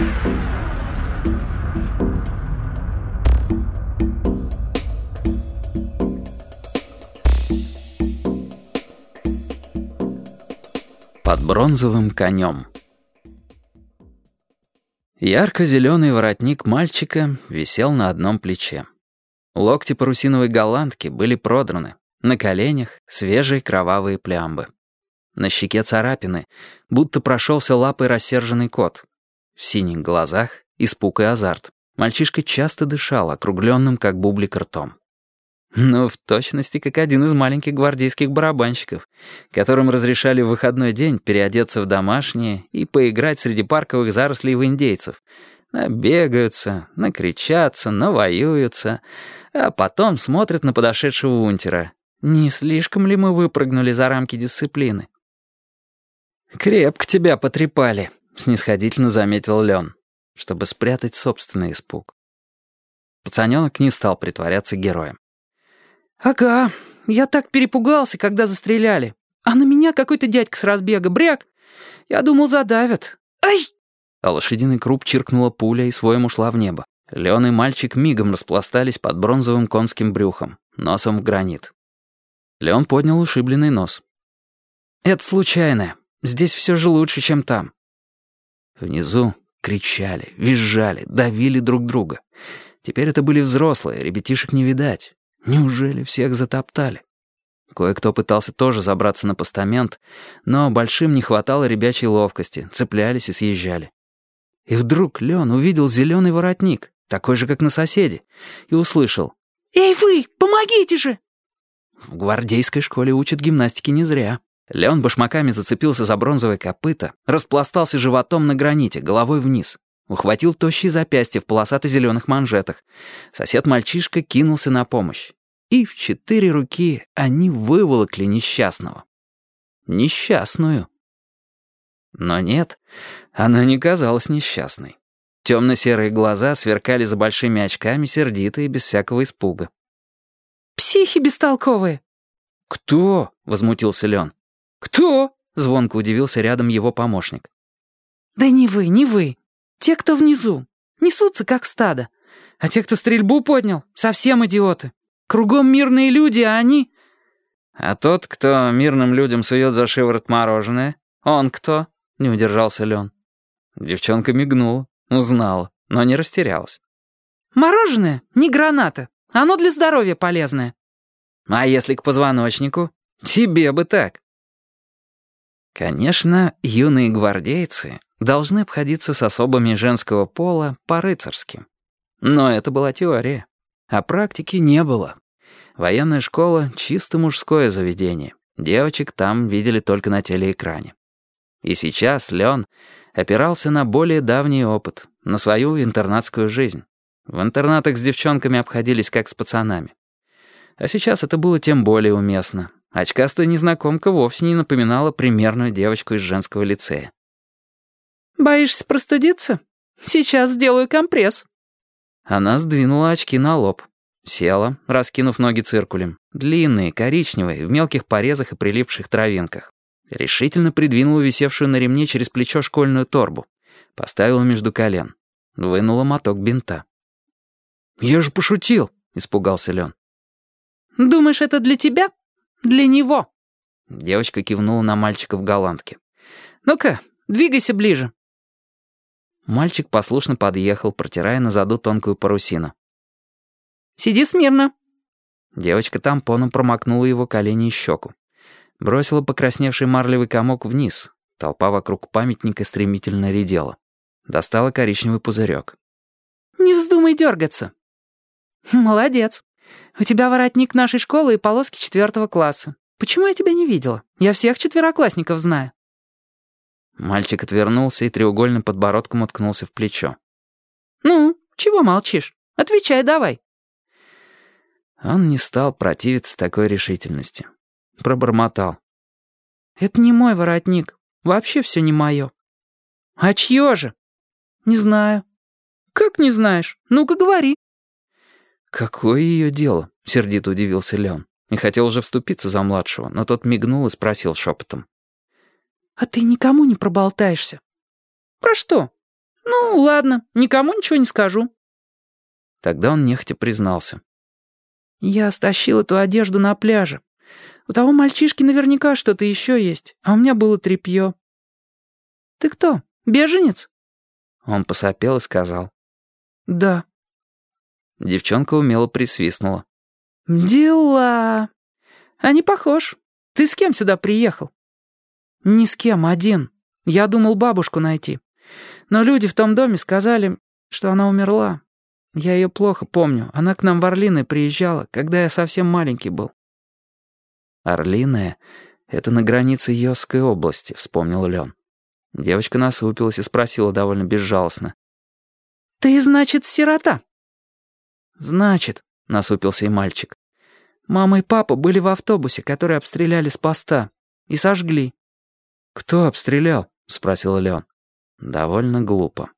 Под бронзовым конем. Ярко-зеленый воротник мальчика висел на одном плече. Локти парусиновой голландки были продраны. На коленях свежие кровавые плямбы. На щеке царапины, будто прошелся лапой рассерженный кот. В синих глазах испуг и азарт. Мальчишка часто дышал, округленным, как бублик ртом. Ну, в точности, как один из маленьких гвардейских барабанщиков, которым разрешали в выходной день переодеться в домашнее и поиграть среди парковых зарослей в индейцев. Набегаются, накричатся, навоюются, а потом смотрят на подошедшего унтера. Не слишком ли мы выпрыгнули за рамки дисциплины? «Крепко тебя потрепали», — снисходительно заметил Лен, чтобы спрятать собственный испуг. Пацаненок не стал притворяться героем. «Ага, я так перепугался, когда застреляли. А на меня какой-то дядька с разбега, бряк. Я думал, задавят. Ай!» А лошадиный круп чиркнула пуля и своем ушла в небо. Леон и мальчик мигом распластались под бронзовым конским брюхом, носом в гранит. Леон поднял ушибленный нос. «Это случайно. Здесь все же лучше, чем там». Внизу кричали, визжали, давили друг друга. Теперь это были взрослые, ребятишек не видать. Неужели всех затоптали? Кое-кто пытался тоже забраться на постамент, но большим не хватало ребячей ловкости, цеплялись и съезжали. И вдруг Лен увидел зеленый воротник, такой же, как на соседе, и услышал «Эй вы, помогите же!» В гвардейской школе учат гимнастики не зря. Леон башмаками зацепился за бронзовое копыто, распластался животом на граните, головой вниз. Ухватил тощие запястья в полосато-зеленых манжетах. Сосед-мальчишка кинулся на помощь. И в четыре руки они выволокли несчастного. Несчастную. Но нет, она не казалась несчастной. Темно-серые глаза сверкали за большими очками, сердитые, без всякого испуга. «Психи бестолковые!» «Кто?» — возмутился Лен. «Кто?» — звонко удивился рядом его помощник. «Да не вы, не вы. Те, кто внизу, несутся как стадо. А те, кто стрельбу поднял, совсем идиоты. Кругом мирные люди, а они...» «А тот, кто мирным людям сует за шиворот мороженое, он кто?» — не удержался Лен. Девчонка мигнула, узнала, но не растерялась. «Мороженое не граната. Оно для здоровья полезное». «А если к позвоночнику? Тебе бы так». Конечно, юные гвардейцы должны обходиться с особами женского пола по-рыцарски. Но это была теория. А практики не было. Военная школа — чисто мужское заведение. Девочек там видели только на телеэкране. И сейчас Лен опирался на более давний опыт, на свою интернатскую жизнь. В интернатах с девчонками обходились как с пацанами. А сейчас это было тем более уместно. Очкастая незнакомка вовсе не напоминала примерную девочку из женского лицея. «Боишься простудиться? Сейчас сделаю компресс». Она сдвинула очки на лоб. Села, раскинув ноги циркулем. Длинные, коричневые, в мелких порезах и прилипших травинках. Решительно придвинула висевшую на ремне через плечо школьную торбу. Поставила между колен. Вынула моток бинта. «Я же пошутил», — испугался Лен. «Думаешь, это для тебя? Для него?» Девочка кивнула на мальчика в голландке. «Ну-ка, двигайся ближе». Мальчик послушно подъехал, протирая на заду тонкую парусину. «Сиди смирно». Девочка тампоном промокнула его колени и щеку. Бросила покрасневший марлевый комок вниз. Толпа вокруг памятника стремительно редела. Достала коричневый пузырек. «Не вздумай дергаться». «Молодец. У тебя воротник нашей школы и полоски четвертого класса. Почему я тебя не видела? Я всех четвероклассников знаю». Мальчик отвернулся и треугольным подбородком уткнулся в плечо. «Ну, чего молчишь? Отвечай давай». Он не стал противиться такой решительности. Пробормотал. «Это не мой воротник. Вообще все не мое». «А чье же?» «Не знаю». «Как не знаешь? Ну-ка говори». «Какое ее дело?» — сердито удивился Леон. И хотел уже вступиться за младшего, но тот мигнул и спросил шепотом. «А ты никому не проболтаешься?» «Про что?» «Ну, ладно, никому ничего не скажу». Тогда он нехотя признался. «Я стащил эту одежду на пляже. У того мальчишки наверняка что-то еще есть, а у меня было тряпье». «Ты кто, беженец?» Он посопел и сказал. «Да». Девчонка умело присвистнула. «Дела. А не похож. Ты с кем сюда приехал?» «Ни с кем, один. Я думал бабушку найти. Но люди в том доме сказали, что она умерла. Я ее плохо помню. Она к нам в Орлиное приезжала, когда я совсем маленький был». «Орлиное — это на границе Йосской области», — вспомнил Лен. Девочка насупилась и спросила довольно безжалостно. «Ты, значит, сирота?» «Значит», — насупился и мальчик. «Мама и папа были в автобусе, который обстреляли с поста. И сожгли». «Кто обстрелял?» — спросил Леон. «Довольно глупо».